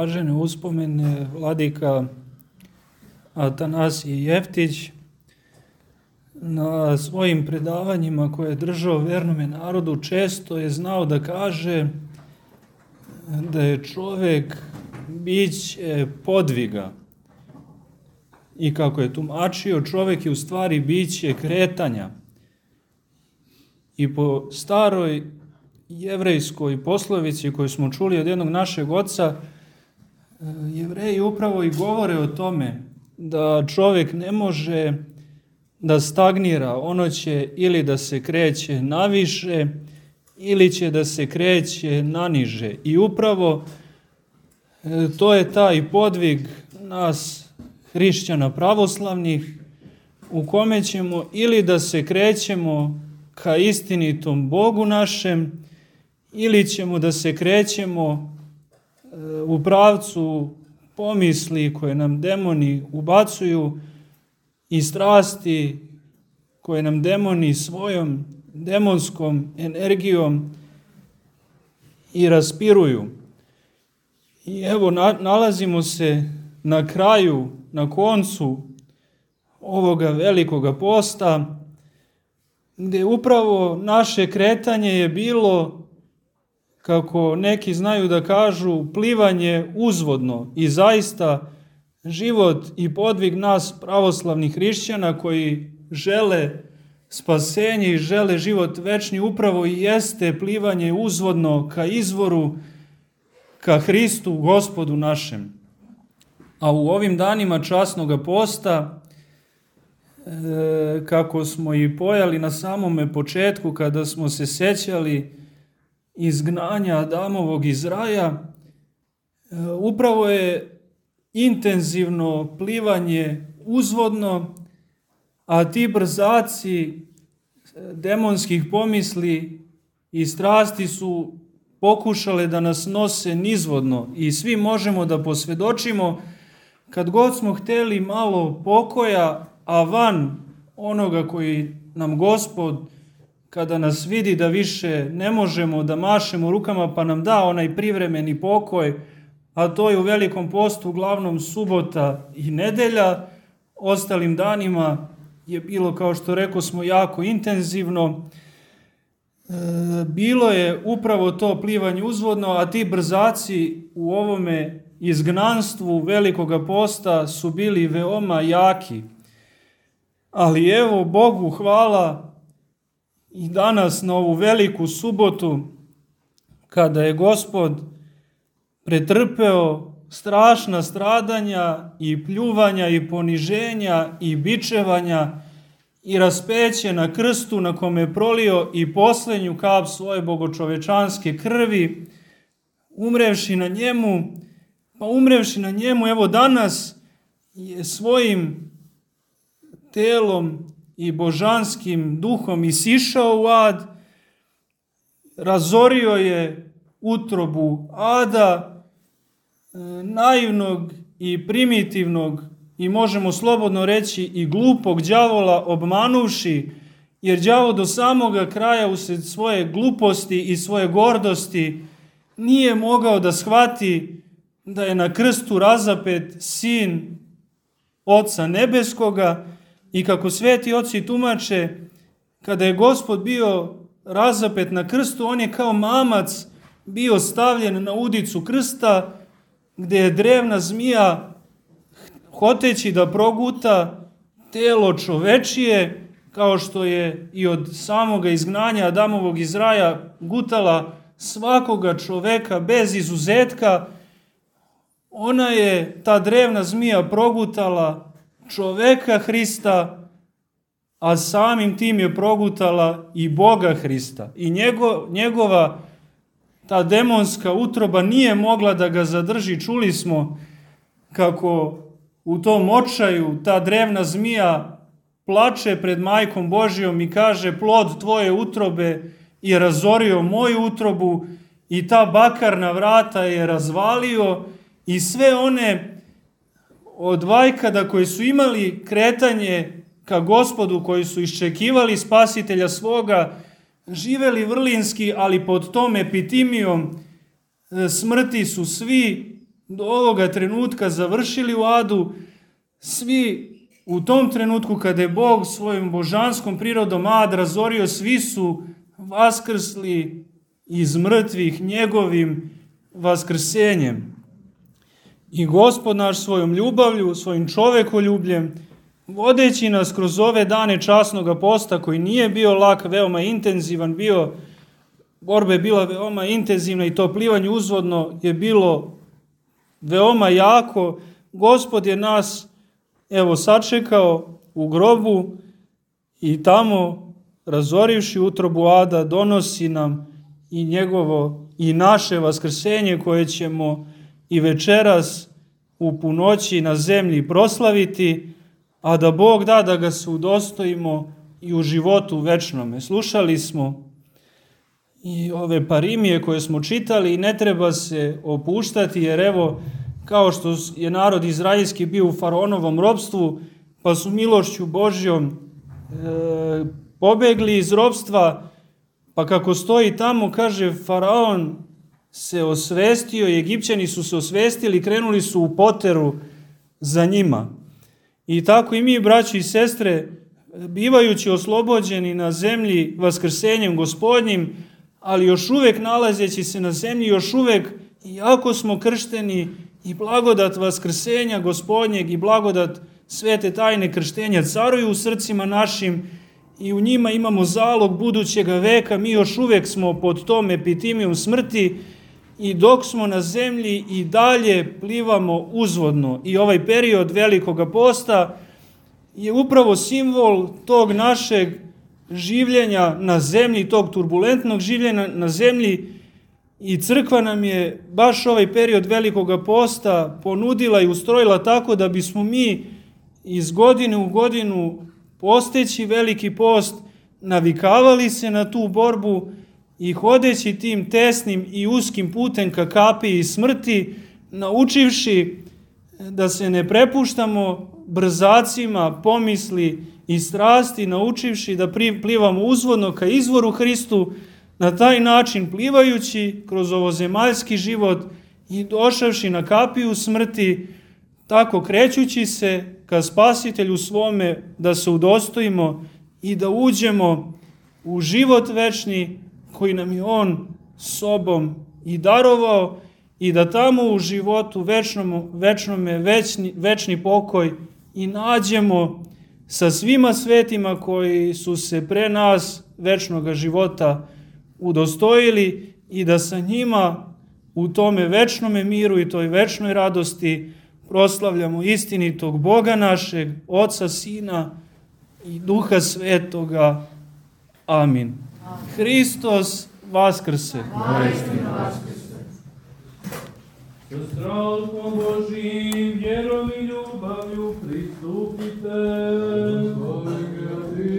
blažene uspomene vladika Atanasije Jeftić na svojim predavanjima koje je držao vernome narodu često je znao da kaže da je čovek biće podviga. I kako je tumačio, čovek je u stvari biće kretanja. I po staroj jevrejskoj poslovici koju smo čuli od jednog našeg oca, jevreji upravo i govore o tome da čovek ne može da stagnira, ono će ili da se kreće naviše ili će da se kreće naniže. I upravo e, to je taj podvig nas hrišćana pravoslavnih u kome ćemo ili da se krećemo ka istinitom Bogu našem ili ćemo da se krećemo e, u pravcu pomisli koje nam demoni ubacuju i strasti koje nam demoni svojom demonskom energijom i raspiruju. I evo, na, nalazimo se na kraju, na koncu ovoga velikoga posta, gde upravo naše kretanje je bilo, kako neki znaju da kažu, plivanje uzvodno i zaista život i podvig nas pravoslavnih hrišćana koji žele spasenje i žele život večni upravo i jeste plivanje uzvodno ka izvoru, ka Hristu, gospodu našem. A u ovim danima časnog posta, e, kako smo i pojali na samome početku, kada smo se sećali izgnanja Adamovog iz raja, e, upravo je intenzivno plivanje uzvodno, a ti brzaci e, demonskih pomisli i strasti su pokušale da nas nose nizvodno i svi možemo da posvedočimo kad god smo hteli malo pokoja, a van onoga koji nam gospod kada nas vidi da više ne možemo da mašemo rukama pa nam da onaj privremeni pokoj, a to je u velikom postu uglavnom subota i nedelja, ostalim danima je bilo, kao što rekao smo, jako intenzivno. E, bilo je upravo to plivanje uzvodno, a ti brzaci u ovome izgnanstvu velikoga posta su bili veoma jaki. Ali evo, Bogu hvala i danas na ovu veliku subotu, kada je gospod pretrpeo strašna stradanja i pljuvanja i poniženja i bičevanja i raspeće na krstu na kome je prolio i poslednju kap svoje bogočovečanske krvi, umrevši na njemu, pa umrevši na njemu, evo danas je svojim telom i božanskim duhom isišao u ad, razorio je utrobu ada, E, naivnog i primitivnog i možemo slobodno reći i glupog đavola obmanuši, jer đavo do samoga kraja usred svoje gluposti i svoje gordosti nije mogao da shvati da je na krstu razapet sin Oca Nebeskoga i kako sveti oci tumače, kada je gospod bio razapet na krstu, on je kao mamac bio stavljen na udicu krsta gde je drevna zmija hoteći da proguta telo čovečije, kao što je i od samoga izgnanja Adamovog iz raja gutala svakoga čoveka bez izuzetka, ona je, ta drevna zmija, progutala čoveka Hrista, a samim tim je progutala i Boga Hrista. I njego, njegova ta demonska utroba nije mogla da ga zadrži. Čuli smo kako u tom očaju ta drevna zmija plače pred majkom Božijom i kaže plod tvoje utrobe je razorio moju utrobu i ta bakarna vrata je razvalio i sve one od vajkada koji su imali kretanje ka gospodu, koji su iščekivali spasitelja svoga, živeli vrlinski, ali pod tom epitimijom e, smrti su svi do ovoga trenutka završili u adu, svi u tom trenutku kada je Bog svojom božanskom prirodom ad razorio, svi su vaskrsli iz mrtvih njegovim vaskrsenjem. I gospod naš svojom ljubavlju, svojim čovekoljubljem, vodeći nas kroz ove dane časnog posta koji nije bio lak, veoma intenzivan, bio, borba je bila veoma intenzivna i to plivanje uzvodno je bilo veoma jako. Gospod je nas, evo, sačekao u grobu i tamo, razorivši utrobu Ada, donosi nam i njegovo i naše vaskrsenje koje ćemo i večeras u punoći na zemlji proslaviti, a da Bog da da ga se udostojimo i u životu večnome. Slušali smo i ove parimije koje smo čitali i ne treba se opuštati jer evo kao što je narod izraelski bio u faraonovom robstvu pa su milošću Božjom e, pobegli iz robstva pa kako stoji tamo kaže faraon se osvestio i Egipćani su se osvestili i krenuli su u poteru za njima. I tako i mi, braći i sestre, bivajući oslobođeni na zemlji vaskrsenjem gospodnjim, ali još uvek nalazeći se na zemlji, još uvek, iako smo kršteni, i blagodat vaskrsenja gospodnjeg i blagodat svete tajne krštenja caruju u srcima našim i u njima imamo zalog budućega veka, mi još uvek smo pod tom epitimijom smrti i dok smo na zemlji i dalje plivamo uzvodno. I ovaj period velikoga posta je upravo simbol tog našeg življenja na zemlji, tog turbulentnog življenja na zemlji i crkva nam je baš ovaj period velikoga posta ponudila i ustrojila tako da bismo mi iz godine u godinu posteći veliki post navikavali se na tu borbu i hodeći tim tesnim i uskim putem ka kapi i smrti, naučivši da se ne prepuštamo brzacima pomisli i strasti, naučivši da plivamo uzvodno ka izvoru Hristu, na taj način plivajući kroz ovozemaljski život i došavši na kapiju smrti, tako krećući se ka spasitelju svome da se udostojimo i da uđemo u život večni koji nam je On sobom i darovao i da tamo u životu večnom, večnome večni, večni pokoj i nađemo sa svima svetima koji su se pre nas večnog života udostojili i da sa njima u tome večnome miru i toj večnoj radosti proslavljamo istinitog Boga našeg, Oca, Sina i Duha Svetoga. Amin. Hristos vaskrse. Vaistinu vaskrse. Sa stralkom Božim, vjerom i ljubavlju pristupite.